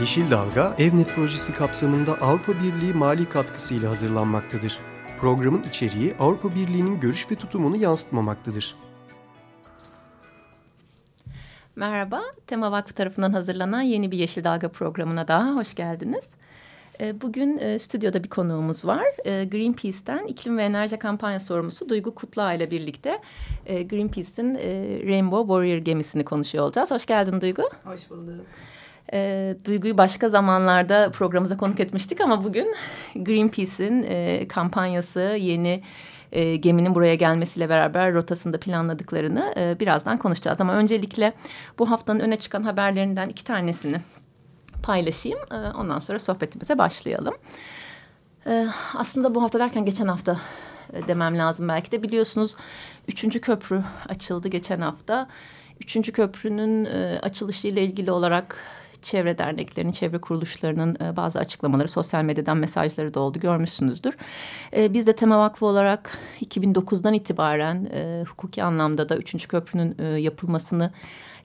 Yeşil Dalga, Evnet projesi kapsamında Avrupa Birliği mali katkısıyla hazırlanmaktadır. Programın içeriği Avrupa Birliği'nin görüş ve tutumunu yansıtmamaktadır. Merhaba, Tema Vakfı tarafından hazırlanan yeni bir Yeşil Dalga programına daha hoş geldiniz. Ee, bugün e, stüdyoda bir konuğumuz var. Ee, Greenpeace'ten iklim ve enerji kampanya sorumlusu Duygu Kutluağ ile birlikte e, Greenpeace'in e, Rainbow Warrior gemisini konuşuyor olacağız. Hoş geldin Duygu. Hoş bulduk. E, Duygu'yu başka zamanlarda programımıza konuk etmiştik ama bugün Greenpeace'in e, kampanyası yeni e, geminin buraya gelmesiyle beraber rotasında planladıklarını e, birazdan konuşacağız. Ama öncelikle bu haftanın öne çıkan haberlerinden iki tanesini paylaşayım. E, ondan sonra sohbetimize başlayalım. E, aslında bu hafta derken geçen hafta e, demem lazım belki de biliyorsunuz üçüncü köprü açıldı geçen hafta. Üçüncü köprünün e, açılışı ile ilgili olarak çevre derneklerinin, çevre kuruluşlarının e, bazı açıklamaları, sosyal medyadan mesajları da oldu görmüşsünüzdür. E, biz de Tema Vakfı olarak 2009'dan itibaren e, hukuki anlamda da üçüncü köprünün e, yapılmasını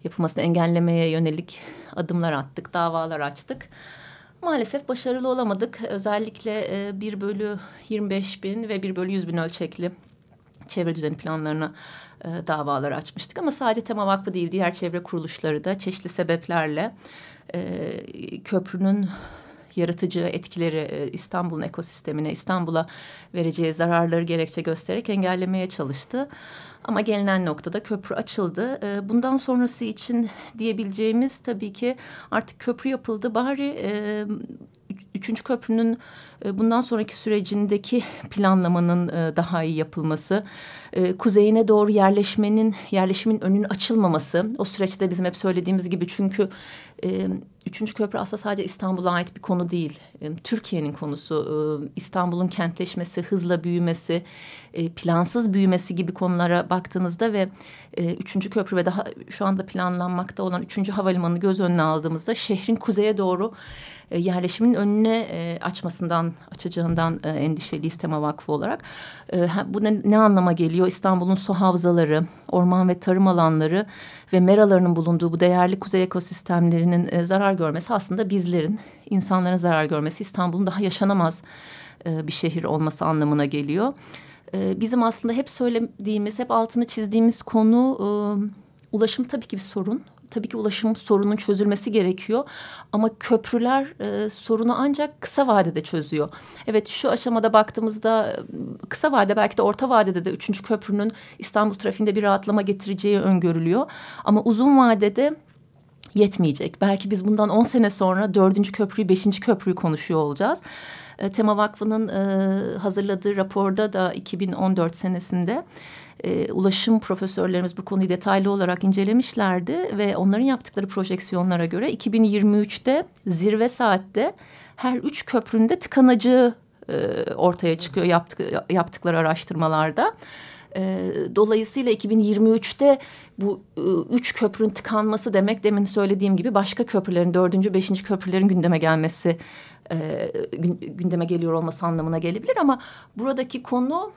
yapılmasını engellemeye yönelik adımlar attık, davalar açtık. Maalesef başarılı olamadık. Özellikle e, 1 bölü 25 bin ve 1 bölü 100 bin ölçekli çevre düzeni planlarına e, davalar açmıştık. Ama sadece Tema Vakfı değil, diğer çevre kuruluşları da çeşitli sebeplerle köprünün yaratıcı etkileri e, İstanbul'un ekosistemine, İstanbul'a vereceği zararları gerekçe göstererek engellemeye çalıştı. Ama gelinen noktada köprü açıldı. E, bundan sonrası için diyebileceğimiz tabii ki artık köprü yapıldı. Bari e, üçüncü köprünün e, bundan sonraki sürecindeki planlamanın e, daha iyi yapılması, e, kuzeyine doğru yerleşmenin, yerleşimin önünün açılmaması. O süreçte bizim hep söylediğimiz gibi çünkü üçüncü köprü aslında sadece İstanbul'a ait bir konu değil. Türkiye'nin konusu, İstanbul'un kentleşmesi, hızla büyümesi, plansız büyümesi gibi konulara baktığınızda ve üçüncü köprü ve daha şu anda planlanmakta olan üçüncü havalimanı göz önüne aldığımızda şehrin kuzeye doğru e, yerleşimin önüne e, açmasından, açacağından e, endişeliyiz Tema Vakfı olarak. E, bu ne, ne anlama geliyor? İstanbul'un su havzaları, orman ve tarım alanları ve meralarının bulunduğu bu değerli kuzey ekosistemlerinin e, zarar görmesi aslında bizlerin, insanların zarar görmesi İstanbul'un daha yaşanamaz bir şehir olması anlamına geliyor. Bizim aslında hep söylediğimiz, hep altını çizdiğimiz konu... Ulaşım tabii ki bir sorun tabii ki ulaşım sorunun çözülmesi gerekiyor. Ama köprüler e, sorunu ancak kısa vadede çözüyor. Evet şu aşamada baktığımızda e, kısa vade belki de orta vadede de üçüncü köprünün İstanbul trafiğinde bir rahatlama getireceği öngörülüyor. Ama uzun vadede yetmeyecek. Belki biz bundan 10 sene sonra dördüncü köprüyü, beşinci köprüyü konuşuyor olacağız. E, Tema Vakfı'nın e, hazırladığı raporda da 2014 senesinde e, ulaşım profesörlerimiz bu konuyu detaylı olarak incelemişlerdi ve onların yaptıkları projeksiyonlara göre 2023'te zirve saatte her üç köpründe tıkanacağı e, ortaya çıkıyor yaptık, yaptıkları araştırmalarda. E, dolayısıyla 2023'te bu e, üç köprünün tıkanması demek demin söylediğim gibi başka köprülerin dördüncü, beşinci köprülerin gündeme gelmesi e, gündeme geliyor olması anlamına gelebilir ama buradaki konu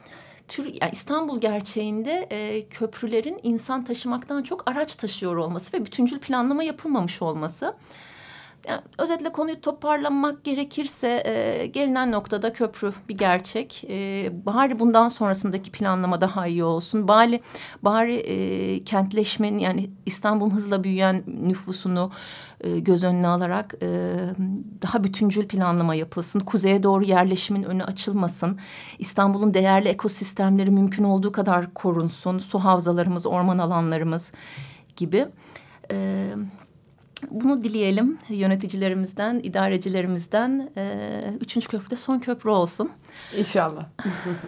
tür yani İstanbul gerçeğinde e, köprülerin insan taşımaktan çok araç taşıyor olması ve bütüncül planlama yapılmamış olması. Yani özetle konuyu toparlamak gerekirse e, gelinen noktada köprü bir gerçek. E, bari bundan sonrasındaki planlama daha iyi olsun. Bari, bari e, kentleşmenin yani İstanbul'un hızla büyüyen nüfusunu e, göz önüne alarak e, daha bütüncül planlama yapılsın. Kuzeye doğru yerleşimin önü açılmasın. İstanbul'un değerli ekosistemleri mümkün olduğu kadar korunsun. Su havzalarımız, orman alanlarımız gibi. E, bunu dileyelim yöneticilerimizden, idarecilerimizden. E, üçüncü köprüde son köprü olsun. İnşallah.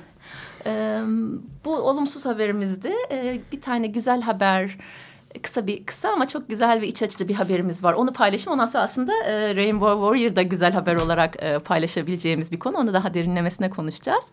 e, bu olumsuz haberimizdi. E, bir tane güzel haber kısa bir kısa ama çok güzel ve iç açıcı bir haberimiz var. Onu paylaşayım. Ondan sonra aslında e, Rainbow Warrior'da güzel haber olarak e, paylaşabileceğimiz bir konu. Onu daha derinlemesine konuşacağız.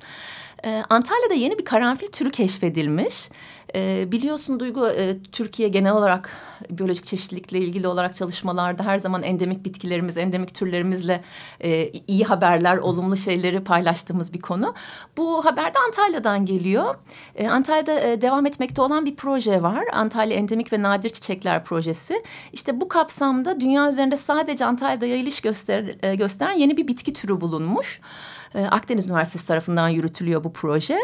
E, Antalya'da yeni bir karanfil türü keşfedilmiş. E, biliyorsun Duygu e, Türkiye genel olarak biyolojik çeşitlilikle ilgili olarak çalışmalarda her zaman endemik bitkilerimiz, endemik türlerimizle e, iyi haberler, olumlu şeyleri paylaştığımız bir konu. Bu haber de Antalya'dan geliyor. E, Antalya'da e, devam etmekte olan bir proje var. Antalya Endemik ve Nadir Çiçekler Projesi. İşte bu kapsamda dünya üzerinde sadece Antalya'da yayılış göster, e, gösteren yeni bir bitki türü bulunmuş. E, Akdeniz Üniversitesi tarafından yürütülüyor bu proje.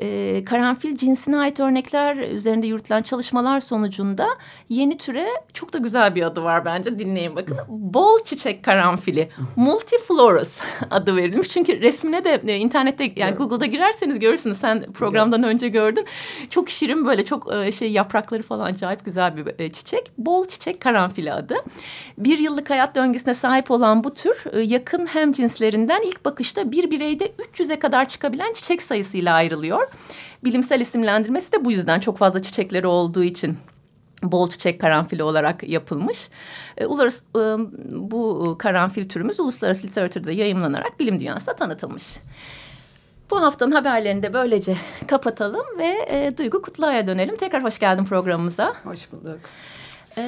E, karanfil cinsine ait örnekler üzerinde yürütülen çalışmalar sonucunda yeni türe çok da güzel bir adı var bence dinleyin bakın. Bol çiçek karanfili multiflorus adı verilmiş. Çünkü resmine de e, internette yani Google'da girerseniz görürsünüz. Sen programdan önce gördün. Çok şirin böyle çok e, şey yaprakları falan acayip güzel bir e, çiçek. Bol çiçek karanfili adı. Bir yıllık hayat döngüsüne sahip olan bu tür yakın hem cinslerinden ilk bakışta bir bireyde 300'e kadar çıkabilen çiçek sayısıyla ayrılıyor. Bilimsel isimlendirmesi de bu yüzden çok fazla çiçekleri olduğu için bol çiçek karanfili olarak yapılmış. E, uluslararası, e, bu karanfil türümüz uluslararası literatürde yayımlanarak bilim dünyasına tanıtılmış. Bu haftanın haberlerini de böylece kapatalım ve e, Duygu Kutluay'a dönelim. Tekrar hoş geldin programımıza. Hoş bulduk. E,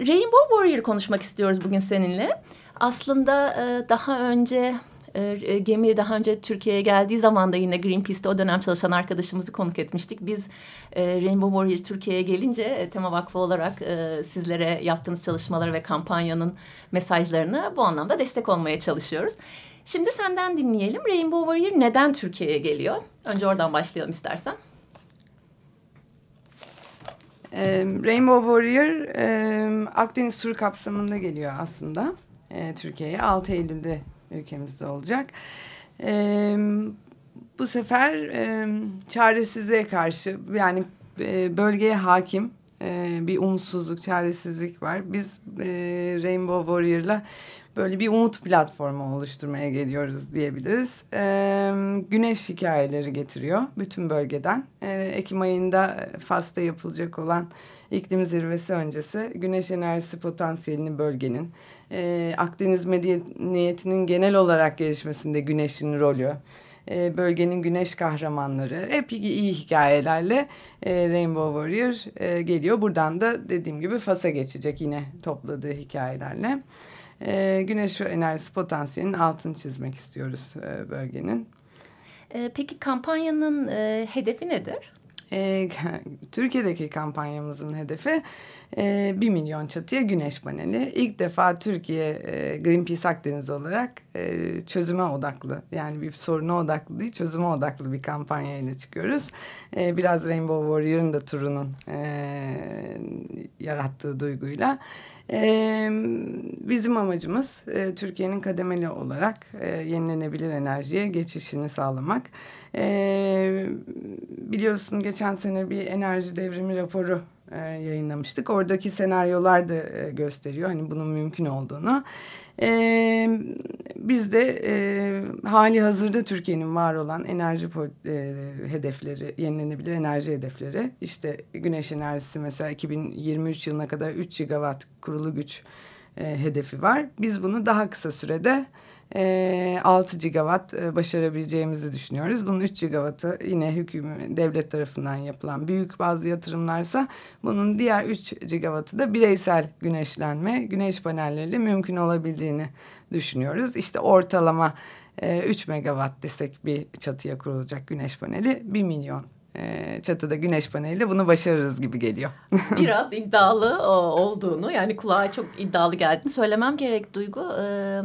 Rainbow Warrior konuşmak istiyoruz bugün seninle. Aslında e, daha önce e, gemi daha önce Türkiye'ye geldiği zaman da yine Greenpeace'te o dönem çalışan arkadaşımızı konuk etmiştik. Biz e, Rainbow Warrior Türkiye'ye gelince e, Tema Vakfı olarak e, sizlere yaptığınız çalışmaları ve kampanyanın mesajlarını bu anlamda destek olmaya çalışıyoruz. Şimdi senden dinleyelim. Rainbow Warrior neden Türkiye'ye geliyor? Önce oradan başlayalım istersen. E, Rainbow Warrior Akdeniz turu kapsamında geliyor aslında Türkiye'ye. 6 Eylül'de ülkemizde olacak. E, bu sefer e, çaresizliğe karşı yani e, bölgeye hakim e, bir umutsuzluk, çaresizlik var. Biz e, Rainbow Warrior'la böyle bir umut platformu oluşturmaya geliyoruz diyebiliriz. E, güneş hikayeleri getiriyor bütün bölgeden. E, Ekim ayında Fas'ta yapılacak olan iklim zirvesi öncesi güneş enerjisi potansiyelini bölgenin, e, Akdeniz medeniyetinin genel olarak gelişmesinde güneşin rolü, e, bölgenin güneş kahramanları hep iyi hikayelerle e, Rainbow Warrior e, geliyor. Buradan da dediğim gibi Fas'a geçecek yine topladığı hikayelerle. E, güneş enerjisi potansiyelinin altını çizmek istiyoruz e, bölgenin. E, peki kampanyanın e, hedefi nedir? E, Türkiye'deki kampanyamızın hedefi e, 1 milyon çatıya güneş paneli. İlk defa Türkiye e, Greenpeace Akdeniz olarak e, çözüme odaklı yani bir soruna odaklı değil çözüme odaklı bir kampanya ile çıkıyoruz. E, biraz Rainbow Warrior'ın da turunun e, yarattığı duyguyla. Ee, bizim amacımız Türkiye'nin kademeli olarak yenilenebilir enerjiye geçişini sağlamak. E, biliyorsun geçen sene bir enerji devrimi raporu e, yayınlamıştık. Oradaki senaryolar da e, gösteriyor hani bunun mümkün olduğunu. E, biz de e, hali hazırda Türkiye'nin var olan enerji e, hedefleri, yenilenebilir enerji hedefleri. işte güneş enerjisi mesela 2023 yılına kadar 3 gigawatt kurulu güç e, hedefi var. Biz bunu daha kısa sürede e, 6 gigawatt başarabileceğimizi düşünüyoruz. Bunun 3 gigawattı yine hükümet devlet tarafından yapılan büyük bazı yatırımlarsa bunun diğer 3 gigawattı da bireysel güneşlenme, güneş panelleriyle mümkün olabildiğini düşünüyoruz. İşte ortalama e, 3 megawatt desek bir çatıya kurulacak güneş paneli 1 milyon e, çatıda güneş paneliyle bunu başarırız gibi geliyor. Biraz iddialı olduğunu yani kulağa çok iddialı geldiğini söylemem gerek Duygu. Ee,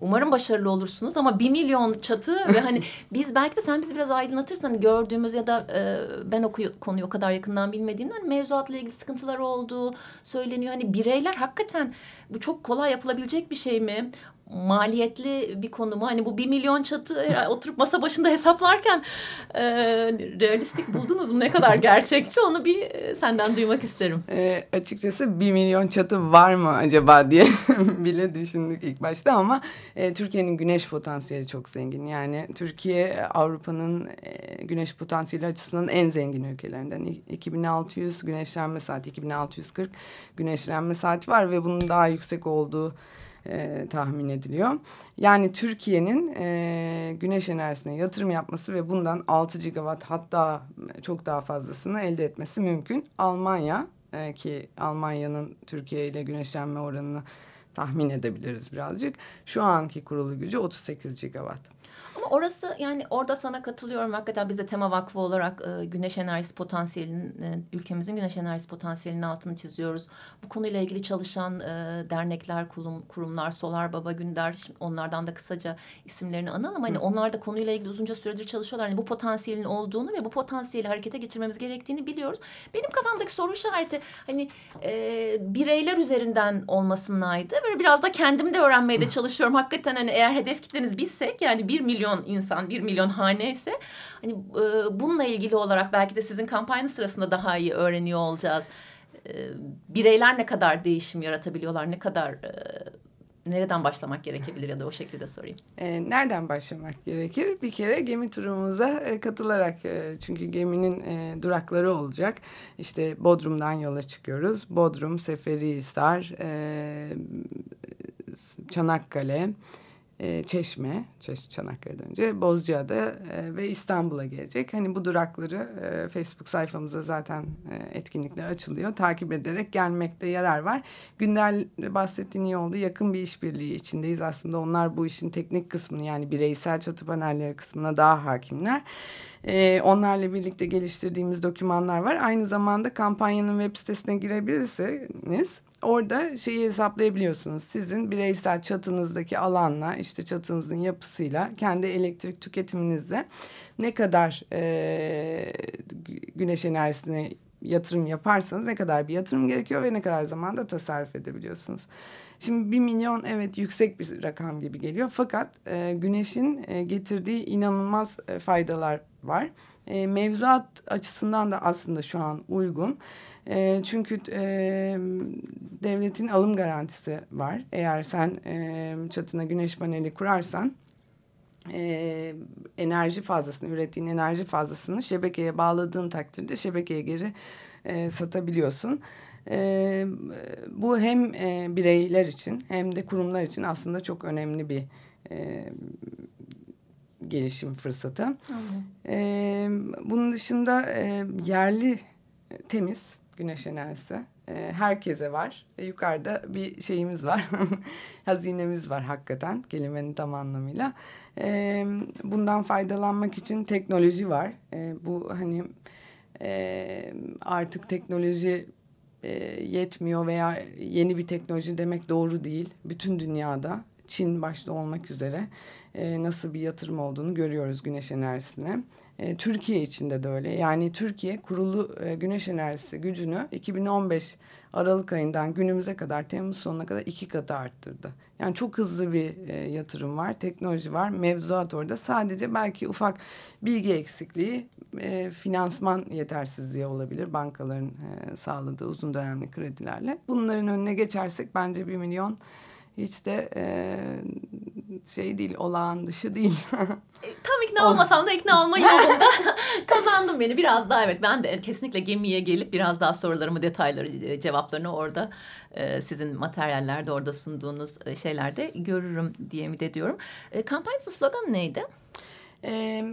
umarım başarılı olursunuz ama bir milyon çatı ve hani biz belki de sen bizi biraz aydınlatırsan gördüğümüz ya da e, ben o konuyu o kadar yakından bilmediğimden hani mevzuatla ilgili sıkıntılar olduğu söyleniyor. Hani bireyler hakikaten bu çok kolay yapılabilecek bir şey mi? Maliyetli bir konu mu? Hani bu bir milyon çatı e, oturup masa başında hesaplarken e, realistik buldunuz mu? Ne kadar gerçekçi onu bir e, senden duymak isterim. E, açıkçası bir milyon çatı var mı acaba diye bile düşündük ilk başta ama e, Türkiye'nin güneş potansiyeli çok zengin. Yani Türkiye Avrupa'nın e, güneş potansiyeli açısından en zengin ülkelerinden. 2600 güneşlenme saati, 2640 güneşlenme saati var ve bunun daha yüksek olduğu e, tahmin ediliyor. Yani Türkiye'nin e, güneş enerjisine yatırım yapması ve bundan 6 gigawatt hatta çok daha fazlasını elde etmesi mümkün. Almanya e, ki Almanya'nın Türkiye ile güneşlenme oranını tahmin edebiliriz birazcık. Şu anki kurulu gücü 38 gigawatt. Ama orası yani orada sana katılıyorum. Hakikaten biz de Tema Vakfı olarak e, güneş enerjisi potansiyelinin, e, ülkemizin güneş enerjisi potansiyelinin altını çiziyoruz. Bu konuyla ilgili çalışan e, dernekler, kurum, kurumlar, Solar Baba Günder, şimdi onlardan da kısaca isimlerini analım. Hani Hı. onlar da konuyla ilgili uzunca süredir çalışıyorlar. Yani bu potansiyelin olduğunu ve bu potansiyeli harekete geçirmemiz gerektiğini biliyoruz. Benim kafamdaki soru işareti hani e, bireyler üzerinden olmasınaydı. Böyle biraz da kendim de öğrenmeye de çalışıyorum. Hakikaten hani eğer hedef kitleniz bizsek yani bir milyon milyon insan, bir milyon hane ise hani e, bununla ilgili olarak belki de sizin kampanya sırasında daha iyi öğreniyor olacağız. E, bireyler ne kadar değişim yaratabiliyorlar, ne kadar e, nereden başlamak gerekebilir ya da o şekilde sorayım. E, nereden başlamak gerekir? Bir kere gemi turumuza e, katılarak e, çünkü geminin e, durakları olacak. İşte Bodrum'dan yola çıkıyoruz. Bodrum, Seferihisar, e, Çanakkale, e, Çeşme, Çeş, Çanakkale'den önce Bozcaada e, ve İstanbul'a gelecek. Hani bu durakları e, Facebook sayfamızda zaten e, etkinlikler açılıyor. Takip ederek gelmekte yarar var. Gündel bahsettiğin iyi oldu. Yakın bir işbirliği içindeyiz aslında. Onlar bu işin teknik kısmını yani bireysel çatı panelleri kısmına daha hakimler. E, onlarla birlikte geliştirdiğimiz dokümanlar var. Aynı zamanda kampanyanın web sitesine girebilirseniz Orada şeyi hesaplayabiliyorsunuz. Sizin bireysel çatınızdaki alanla işte çatınızın yapısıyla kendi elektrik tüketiminizle ne kadar e, güneş enerjisine yatırım yaparsanız ne kadar bir yatırım gerekiyor ve ne kadar zamanda tasarruf edebiliyorsunuz. Şimdi bir milyon evet yüksek bir rakam gibi geliyor fakat e, güneşin e, getirdiği inanılmaz e, faydalar var. E, mevzuat açısından da aslında şu an uygun. E, çünkü e, devletin alım garantisi var. Eğer sen e, çatına güneş paneli kurarsan e, enerji fazlasını, ürettiğin enerji fazlasını şebekeye bağladığın takdirde şebekeye geri e, satabiliyorsun. E, bu hem e, bireyler için hem de kurumlar için aslında çok önemli bir e, gelişim fırsatı. E, bunun dışında e, yerli temiz güneş enerjisi. E, herkese var. E, yukarıda bir şeyimiz var. Hazinemiz var hakikaten kelimenin tam anlamıyla. E, bundan faydalanmak için teknoloji var. E, bu hani e, artık teknoloji e, yetmiyor veya yeni bir teknoloji demek doğru değil. Bütün dünyada Çin başta olmak üzere e, nasıl bir yatırım olduğunu görüyoruz güneş enerjisine. E, Türkiye içinde de öyle. Yani Türkiye kurulu e, güneş enerjisi gücünü 2015 Aralık ayından günümüze kadar Temmuz sonuna kadar iki katı arttırdı. Yani çok hızlı bir e, yatırım var, teknoloji var, mevzuat orada. Sadece belki ufak bilgi eksikliği, finansman yetersizliği olabilir bankaların sağladığı uzun dönemli kredilerle. Bunların önüne geçersek bence bir milyon hiç de şey değil, olağan dışı değil. E, tam ikna olmasam da ikna olma yolunda kazandım beni. Biraz daha evet ben de kesinlikle gemiye gelip biraz daha sorularımı, detayları, e, cevaplarını orada e, sizin materyallerde orada sunduğunuz şeylerde görürüm diye mi de diyorum. E, kampanyanızın sloganı neydi? E,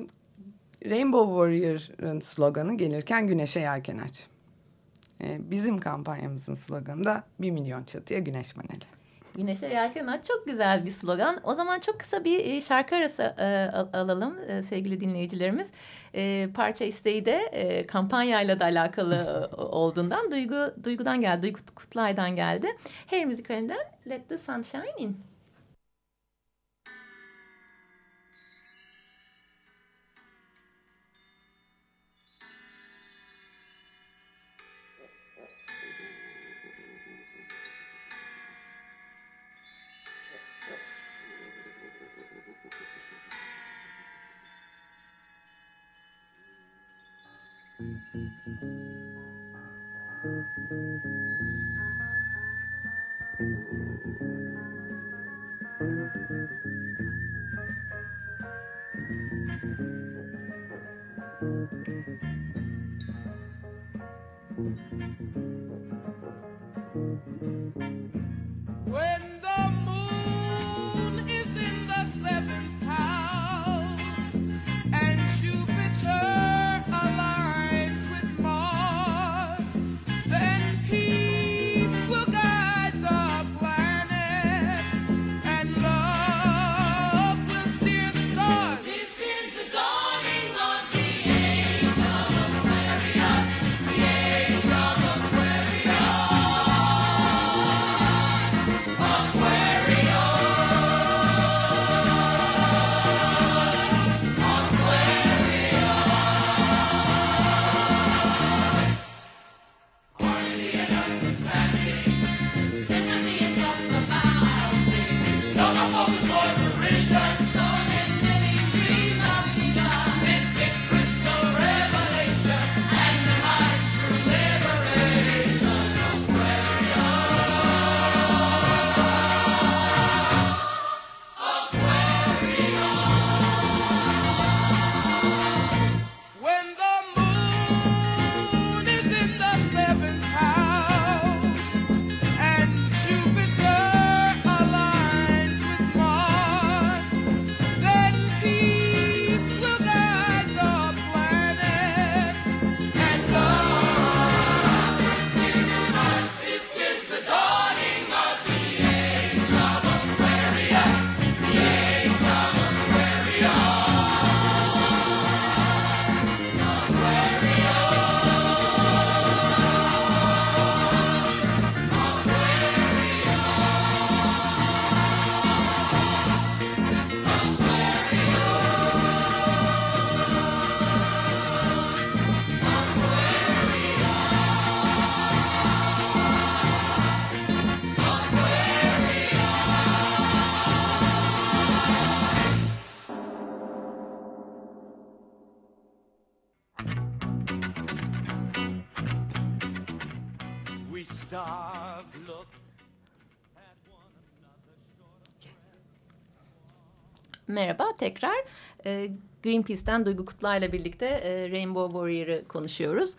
Rainbow Warrior'ın sloganı gelirken güneşe yelken aç. Bizim kampanyamızın sloganı da bir milyon çatıya güneş paneli. Güneşe yelken aç çok güzel bir slogan. O zaman çok kısa bir e, şarkı arası e, alalım e, sevgili dinleyicilerimiz. Parça isteği de kampanyayla da alakalı olduğundan Duygu Duygu'dan geldi. Duygu Kutlay'dan geldi. Her müzikalinden Let the Sunshine In. Merhaba tekrar. E, Greenpeace'ten Duygu Kutlay'la birlikte e, Rainbow Warrior'ı konuşuyoruz.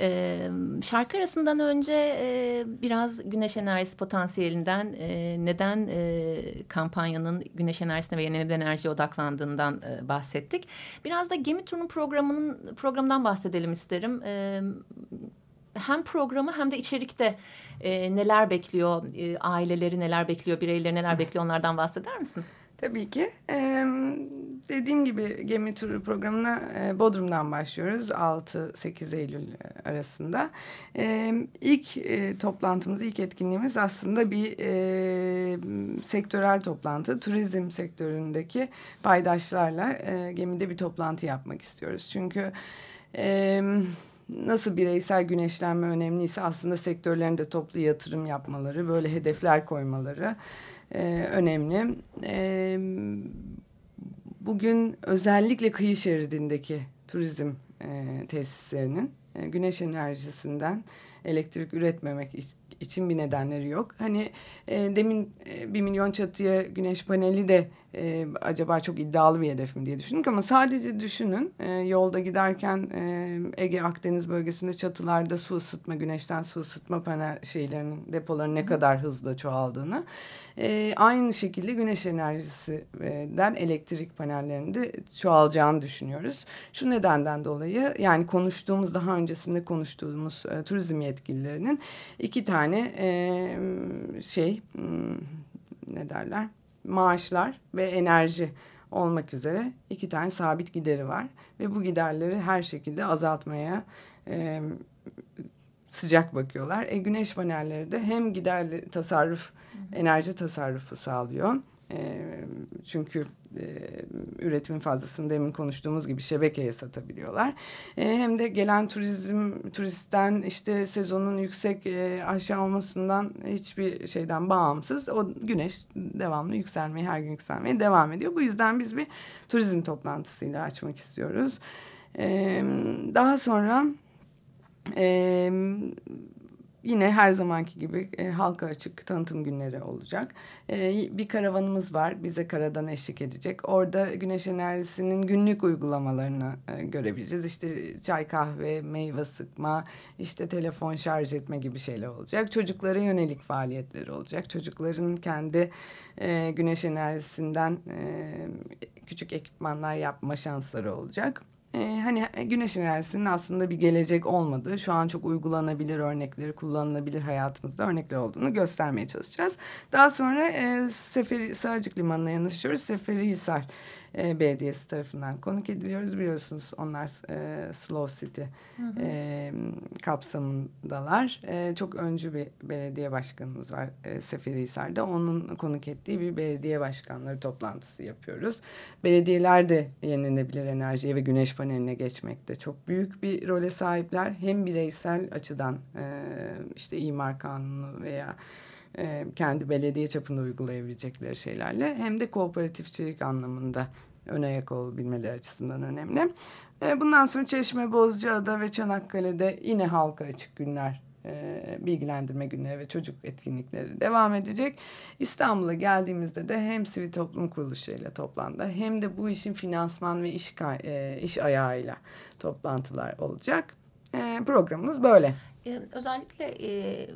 E, şarkı arasından önce e, biraz güneş enerjisi potansiyelinden e, neden e, kampanyanın güneş enerjisine ve yenilenebilir enerjiye odaklandığından e, bahsettik. Biraz da Gemi Turu'nun programının programından bahsedelim isterim. E, hem programı hem de içerikte e, neler bekliyor, e, aileleri neler bekliyor, bireyleri neler bekliyor onlardan bahseder misin? Tabii ki. Ee, dediğim gibi gemi turu programına e, Bodrum'dan başlıyoruz 6-8 Eylül arasında. Ee, ilk e, toplantımız, ilk etkinliğimiz aslında bir e, sektörel toplantı. Turizm sektöründeki paydaşlarla e, gemide bir toplantı yapmak istiyoruz. Çünkü... E, nasıl bireysel güneşlenme önemliyse aslında sektörlerin de toplu yatırım yapmaları, böyle hedefler koymaları e, önemli. E, bugün özellikle kıyı şeridindeki turizm e, tesislerinin e, güneş enerjisinden elektrik üretmemek için bir nedenleri yok. Hani e, demin e, bir milyon çatıya güneş paneli de e, acaba çok iddialı bir hedef mi diye düşündük ama sadece düşünün e, yolda giderken e, Ege Akdeniz bölgesinde çatılarda su ısıtma güneşten su ısıtma panel şeylerinin depoların ne kadar hızlı çoğaldığını e, aynı şekilde güneş enerjisinden elektrik panellerinde çoğalacağını düşünüyoruz. Şu nedenden dolayı yani konuştuğumuz daha öncesinde konuştuğumuz e, turizm yetkililerinin iki tane e, şey hmm, ne derler maaşlar ve enerji olmak üzere iki tane sabit gideri var. Ve bu giderleri her şekilde azaltmaya e, sıcak bakıyorlar. E, güneş panelleri de hem giderli tasarruf, enerji tasarrufu sağlıyor. Çünkü e, üretimin fazlasını demin konuştuğumuz gibi şebekeye satabiliyorlar. E, hem de gelen turizm turistten işte sezonun yüksek e, aşağı olmasından hiçbir şeyden bağımsız o güneş devamlı yükselmeye her gün yükselmeye devam ediyor. Bu yüzden biz bir turizm toplantısıyla açmak istiyoruz. E, daha sonra E, yine her zamanki gibi e, halka açık tanıtım günleri olacak. E, bir karavanımız var bize karadan eşlik edecek. Orada güneş enerjisinin günlük uygulamalarını e, görebileceğiz. İşte çay kahve, meyve sıkma, işte telefon şarj etme gibi şeyler olacak. Çocuklara yönelik faaliyetleri olacak. Çocukların kendi e, güneş enerjisinden e, küçük ekipmanlar yapma şansları olacak e, hani e, güneş enerjisinin aslında bir gelecek olmadığı, şu an çok uygulanabilir örnekleri, kullanılabilir hayatımızda örnekler olduğunu göstermeye çalışacağız. Daha sonra e, Seferi, Sığacık Limanı'na yanaşıyoruz. Seferihisar e, Belediyesi tarafından konuk ediliyoruz. Biliyorsunuz onlar e, Slow City hı hı. E, kapsamındalar. E, çok öncü bir belediye başkanımız var e, Seferihisar'da. Onun konuk ettiği bir belediye başkanları toplantısı yapıyoruz. Belediyeler de yenilenebilir enerjiye ve güneş paneline geçmekte çok büyük bir role sahipler. Hem bireysel açıdan e, işte imar kanunu veya e, kendi belediye çapında uygulayabilecekleri şeylerle hem de kooperatifçilik anlamında ön ayak olabilmeleri açısından önemli. E, bundan sonra Çeşme, Bozcaada ve Çanakkale'de yine halka açık günler e, bilgilendirme günleri ve çocuk etkinlikleri devam edecek. İstanbul'a geldiğimizde de hem sivil toplum kuruluşlarıyla toplantılar hem de bu işin finansman ve iş, e, iş ayağıyla toplantılar olacak. E, programımız böyle. Ee, özellikle e,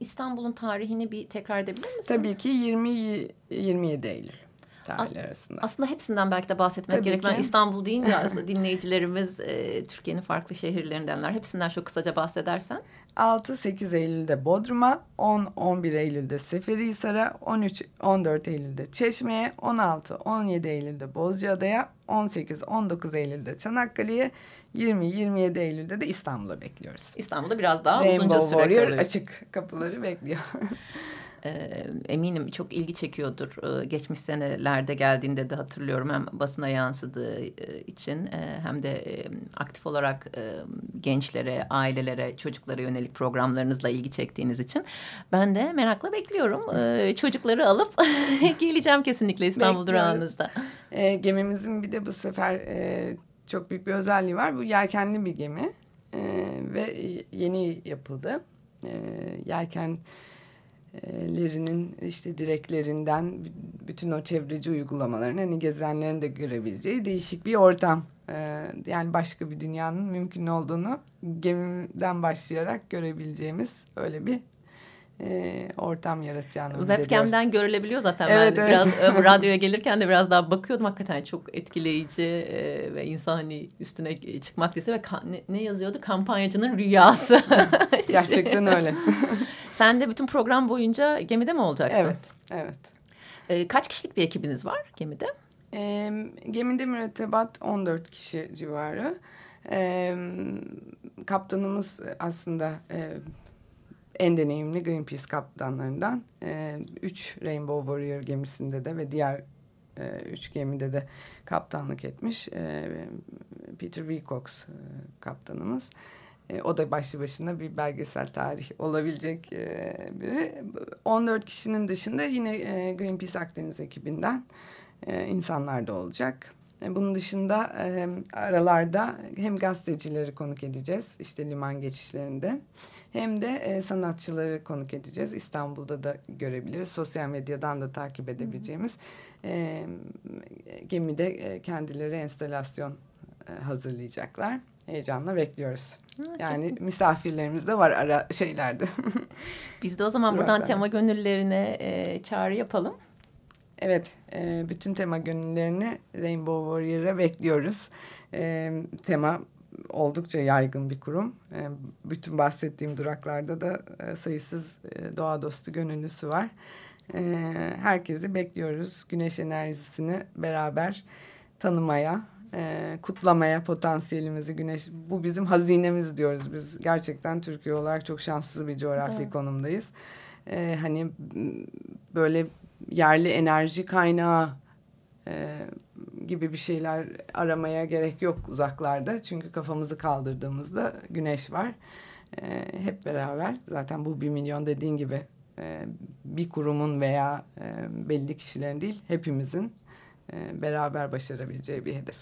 İstanbul'un tarihini bir tekrar edebilir misin? Tabii ki 20-27 Eylül tarihler arasında. Aslında hepsinden belki de bahsetmek Tabii gerek. Ki. Ben İstanbul deyince aslında dinleyicilerimiz e, Türkiye'nin farklı şehirlerindenler. Hepsinden çok kısaca bahsedersen. 6-8 Eylül'de Bodrum'a, 10-11 Eylül'de Seferihisar'a, 13-14 Eylül'de Çeşme'ye, 16-17 Eylül'de Bozcaada'ya, 18-19 Eylül'de Çanakkale'ye, 20-27 Eylül'de de İstanbul'a bekliyoruz. İstanbul'da biraz daha Rainbow uzunca süre Warrior açık kapıları bekliyor. eminim çok ilgi çekiyordur. Geçmiş senelerde geldiğinde de hatırlıyorum hem basına yansıdığı için hem de aktif olarak gençlere, ailelere, çocuklara yönelik programlarınızla ilgi çektiğiniz için ben de merakla bekliyorum. Çocukları alıp geleceğim kesinlikle İstanbul durağınızda. E, gemimizin bir de bu sefer e, çok büyük bir özelliği var. Bu yelkenli bir gemi e, ve yeni yapıldı. E, yelken lerinin işte direklerinden bütün o çevreci uygulamaların hani gezenlerin de görebileceği değişik bir ortam. Yani başka bir dünyanın mümkün olduğunu gemiden başlayarak görebileceğimiz öyle bir e, ortam yaratacağını Webcam'den görülebiliyor zaten. Evet, ben evet. biraz radyoya gelirken de biraz daha bakıyordum. Hakikaten çok etkileyici e, ve insan hani üstüne çıkmak istiyor. Ve ne, ne yazıyordu? Kampanyacının rüyası. Gerçekten öyle. Sen de bütün program boyunca gemide mi olacaksın? Evet, evet. E, kaç kişilik bir ekibiniz var gemide? E, gemide mürettebat 14 kişi civarı. E, kaptanımız aslında... E, en deneyimli Greenpeace kaptanlarından. E, üç Rainbow Warrior gemisinde de ve diğer e, üç gemide de kaptanlık etmiş. E, Peter Wilcox e, kaptanımız. E, o da başlı başına bir belgesel tarih olabilecek e, biri. 14 kişinin dışında yine e, Greenpeace Akdeniz ekibinden e, insanlar da olacak. E, bunun dışında e, aralarda hem gazetecileri konuk edeceğiz işte liman geçişlerinde hem de e, sanatçıları konuk edeceğiz. İstanbul'da da görebiliriz. Sosyal medyadan da takip edebileceğimiz e, gemide e, kendileri enstalasyon e, hazırlayacaklar. Heyecanla bekliyoruz. Ha, yani çok... misafirlerimiz de var ara şeylerde. Biz de o zaman buradan tema gönüllerine e, çağrı yapalım. Evet, e, bütün tema gönüllerini Rainbow Warrior'a bekliyoruz. E, tema oldukça yaygın bir kurum. E, bütün bahsettiğim duraklarda da e, sayısız e, doğa dostu gönüllüsü var. E, herkesi bekliyoruz. Güneş enerjisini beraber tanımaya, e, kutlamaya potansiyelimizi güneş bu bizim hazinemiz diyoruz biz gerçekten Türkiye olarak çok şanslı bir coğrafi evet. konumdayız e, hani böyle yerli enerji kaynağı e, gibi bir şeyler aramaya gerek yok uzaklarda. Çünkü kafamızı kaldırdığımızda güneş var. E, hep beraber zaten bu bir milyon dediğin gibi e, bir kurumun veya e, belli kişilerin değil hepimizin e, beraber başarabileceği bir hedef.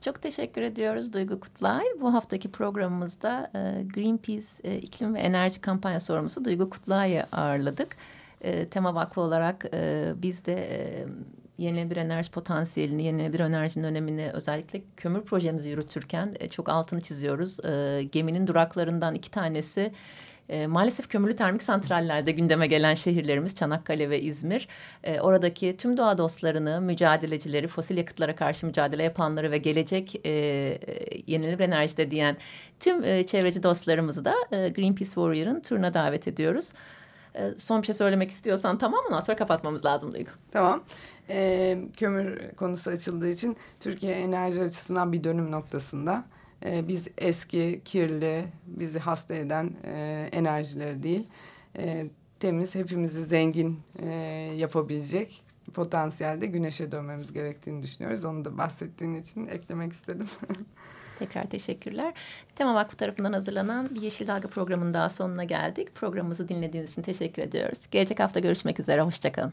Çok teşekkür ediyoruz Duygu Kutlay. Bu haftaki programımızda e, Greenpeace e, iklim ve enerji kampanya sorumlusu Duygu Kutlay'ı ağırladık. E, Tema Vakfı olarak e, biz de e, yenilenebilir enerji potansiyelini, yenilenebilir enerjinin önemini özellikle kömür projemizi yürütürken e, çok altını çiziyoruz. E, geminin duraklarından iki tanesi e, maalesef kömürlü termik santrallerde gündeme gelen şehirlerimiz Çanakkale ve İzmir. Oradaki tüm doğa dostlarını, mücadelecileri, fosil yakıtlara karşı mücadele yapanları ve gelecek yenilenebilir enerjide diyen tüm çevreci dostlarımızı da Greenpeace Warrior'ın turuna davet ediyoruz. Son bir şey söylemek istiyorsan tamam mı? Sonra kapatmamız lazım Duygu. Tamam. E, kömür konusu açıldığı için Türkiye enerji açısından bir dönüm noktasında. E, biz eski, kirli, bizi hasta eden e, enerjileri değil, e, temiz, hepimizi zengin e, yapabilecek potansiyelde güneşe dönmemiz gerektiğini düşünüyoruz. Onu da bahsettiğin için eklemek istedim. Tekrar teşekkürler. Tema Vakfı tarafından hazırlanan bir Yeşil Dalga programının daha sonuna geldik. Programımızı dinlediğiniz için teşekkür ediyoruz. Gelecek hafta görüşmek üzere. Hoşçakalın.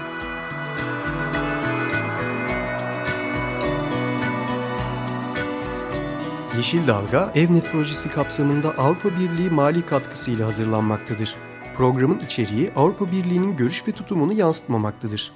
Yeşil Dalga, Evnet projesi kapsamında Avrupa Birliği mali katkısıyla hazırlanmaktadır. Programın içeriği Avrupa Birliği'nin görüş ve tutumunu yansıtmamaktadır.